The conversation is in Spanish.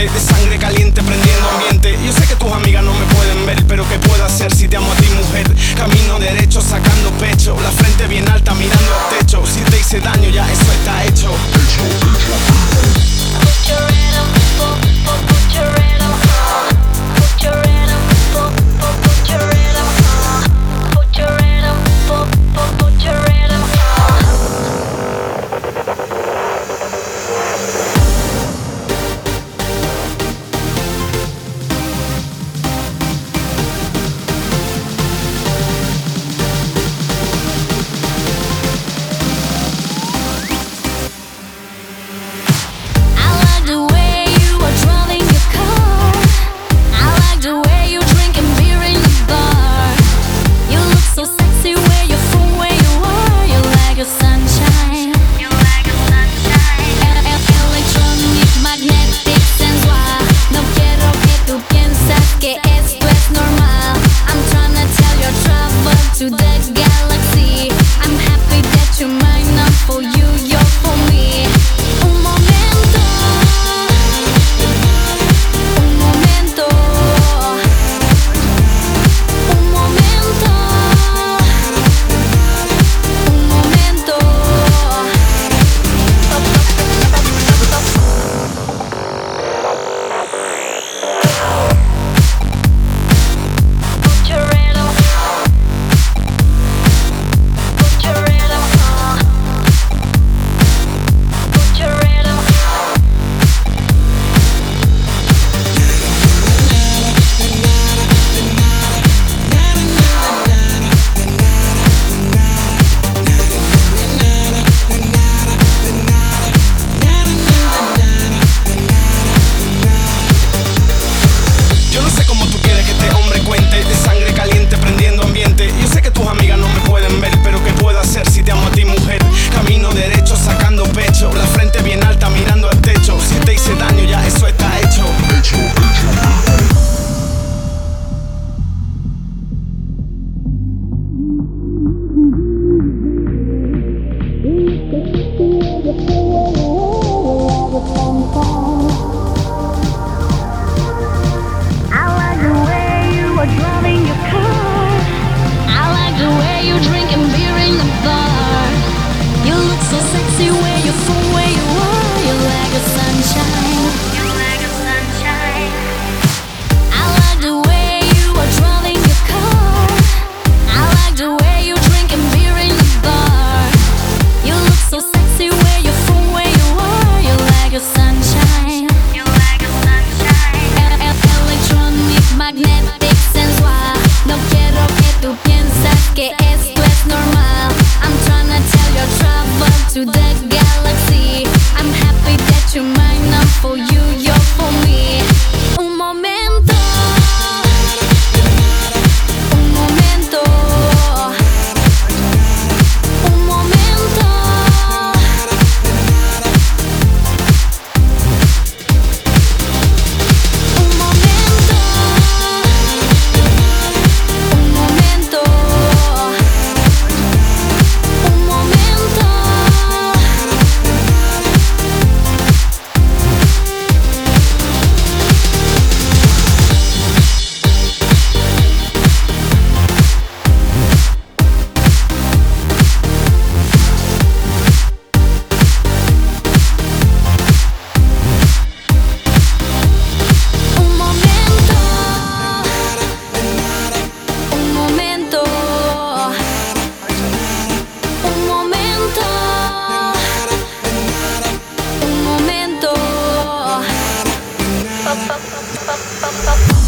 De sangre caliente prendiendo ambiente. Yo sé que tus amigas no me pueden ver Pero qué puedo hacer si te amo a ti mujer Camino derecho sacando pecho La frente bien alta mirando al techo. Si te hice daño ya eso está hecho. you drinking beer in the bar. You look so sexy where you're from. up.